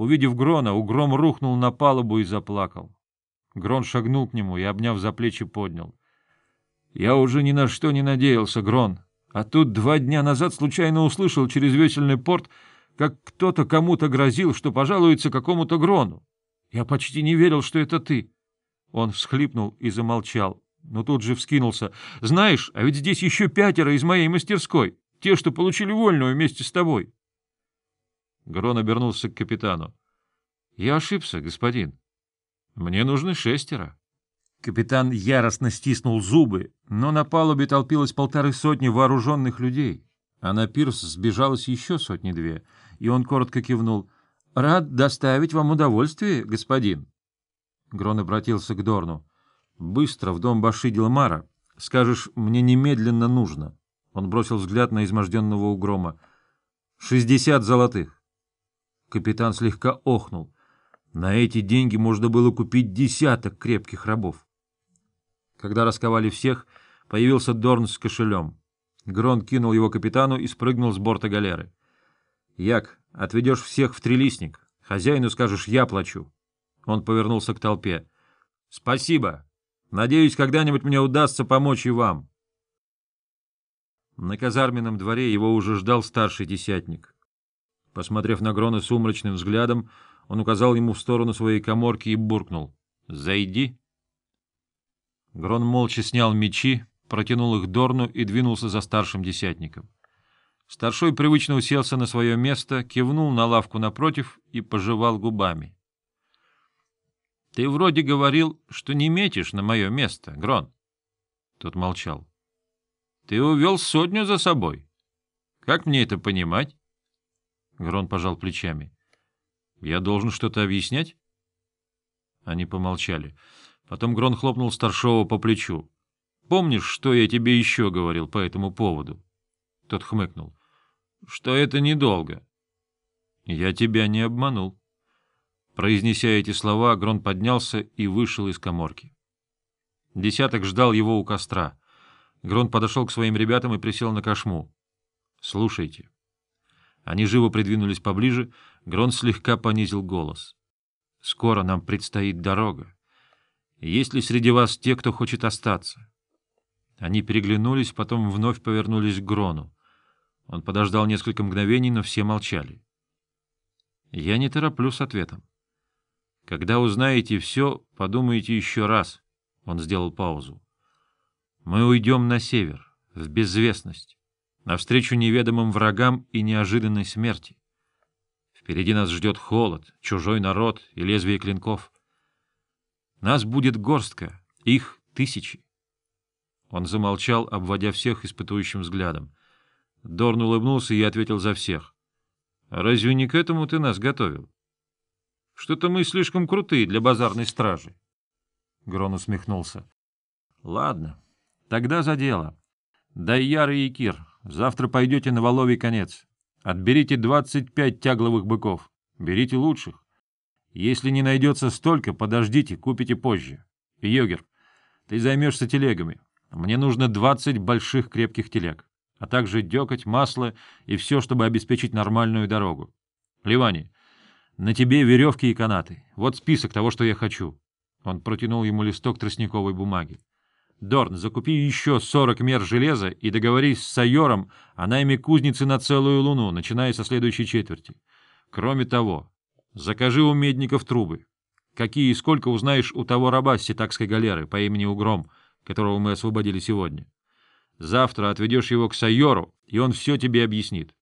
Увидев Грона, Угром рухнул на палубу и заплакал. Грон шагнул к нему и, обняв за плечи, поднял. — Я уже ни на что не надеялся, Грон. А тут два дня назад случайно услышал через весельный порт, как кто-то кому-то грозил, что пожалуется какому-то Грону. Я почти не верил, что это ты. Он всхлипнул и замолчал, но тут же вскинулся. — Знаешь, а ведь здесь еще пятеро из моей мастерской, те, что получили вольную вместе с тобой. Грон обернулся к капитану. — Я ошибся, господин. Мне нужны шестеро. Капитан яростно стиснул зубы, но на палубе толпилось полторы сотни вооруженных людей, а на пирс сбежалось еще сотни-две, и он коротко кивнул. — Рад доставить вам удовольствие, господин. Грон обратился к Дорну. — Быстро в дом Баши Дилмара. Скажешь, мне немедленно нужно. Он бросил взгляд на изможденного угрома. — Шестьдесят золотых. Капитан слегка охнул. На эти деньги можно было купить десяток крепких рабов. Когда расковали всех, появился Дорн с кошелем. Грон кинул его капитану и спрыгнул с борта галеры. — Як, отведешь всех в трилистник. Хозяину скажешь, я плачу. Он повернулся к толпе. — Спасибо. Надеюсь, когда-нибудь мне удастся помочь и вам. На казарменном дворе его уже ждал старший десятник. Посмотрев на Грона сумрачным взглядом, он указал ему в сторону своей коморки и буркнул. — Зайди. Грон молча снял мечи, протянул их Дорну и двинулся за старшим десятником. Старшой привычно уселся на свое место, кивнул на лавку напротив и пожевал губами. — Ты вроде говорил, что не метишь на мое место, Грон. Тот молчал. — Ты увел сотню за собой. Как мне это понимать? Грон пожал плечами. — Я должен что-то объяснять? Они помолчали. — Потом Грон хлопнул старшего по плечу. — Помнишь, что я тебе еще говорил по этому поводу? Тот хмыкнул. — Что это недолго. — Я тебя не обманул. Произнеся эти слова, Грон поднялся и вышел из коморки. Десяток ждал его у костра. Грон подошел к своим ребятам и присел на кошму. — Слушайте. Они живо придвинулись поближе, Грон слегка понизил голос. — Скоро нам предстоит дорога. Есть ли среди вас те, кто хочет остаться? Они переглянулись, потом вновь повернулись к Грону. Он подождал несколько мгновений, но все молчали. Я не тороплю с ответом. Когда узнаете все, подумайте еще раз. Он сделал паузу. Мы уйдем на север, в безвестность, навстречу неведомым врагам и неожиданной смерти. Впереди нас ждет холод, чужой народ и лезвие клинков — нас будет горстка, их тысячи. Он замолчал, обводя всех испытующим взглядом. Дорн улыбнулся и ответил за всех. — Разве не к этому ты нас готовил? — Что-то мы слишком крутые для базарной стражи. Грон усмехнулся. — Ладно, тогда за дело. Дайяр и Якир, завтра пойдете на Воловий конец. Отберите двадцать пять тягловых быков. Берите лучших. Если не найдется столько, подождите, купите позже. Йогер, ты займешься телегами. Мне нужно двадцать больших крепких телег, а также декоть, масло и все, чтобы обеспечить нормальную дорогу. Ливани, на тебе веревки и канаты. Вот список того, что я хочу. Он протянул ему листок тростниковой бумаги. Дорн, закупи еще сорок мер железа и договорись с Сайором о найме кузницы на целую луну, начиная со следующей четверти. Кроме того, Закажи у медников трубы. Какие и сколько узнаешь у того раба с ситакской галеры по имени Угром, которого мы освободили сегодня. Завтра отведешь его к Сайору, и он все тебе объяснит.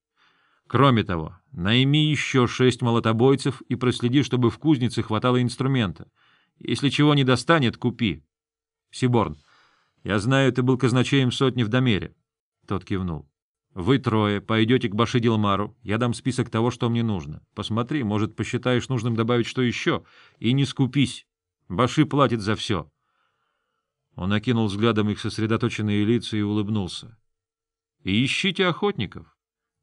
Кроме того, найми еще шесть молотобойцев и проследи, чтобы в кузнице хватало инструмента. Если чего не достанет, купи. Сиборн, я знаю, ты был казначеем сотни в Домере. Тот кивнул. Вы трое пойдете к Баши Дилмару, я дам список того, что мне нужно. Посмотри, может, посчитаешь нужным добавить что еще, и не скупись. Баши платит за все. Он окинул взглядом их сосредоточенные лица и улыбнулся. — И ищите охотников.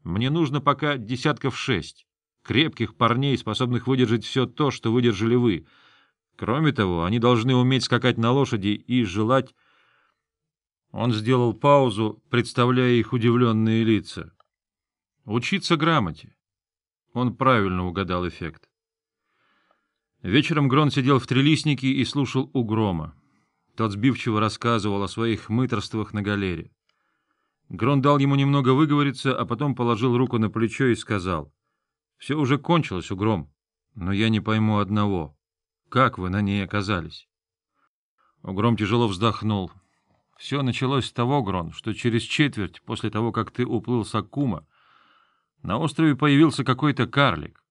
Мне нужно пока десятков шесть. Крепких парней, способных выдержать все то, что выдержали вы. Кроме того, они должны уметь скакать на лошади и желать он сделал паузу, представляя их удивленные лица. Учиться грамоте. Он правильно угадал эффект. Вечером Грон сидел в трелиснике и слушал угрома. Тот сбивчиво рассказывал о своих мыторствах на галере. Грон дал ему немного выговориться, а потом положил руку на плечо и сказал, — Все уже кончилось, Угром, но я не пойму одного. Как вы на ней оказались? Угром тяжело вздохнул. Все началось с того, Грон, что через четверть после того, как ты уплыл с Акума, на острове появился какой-то карлик.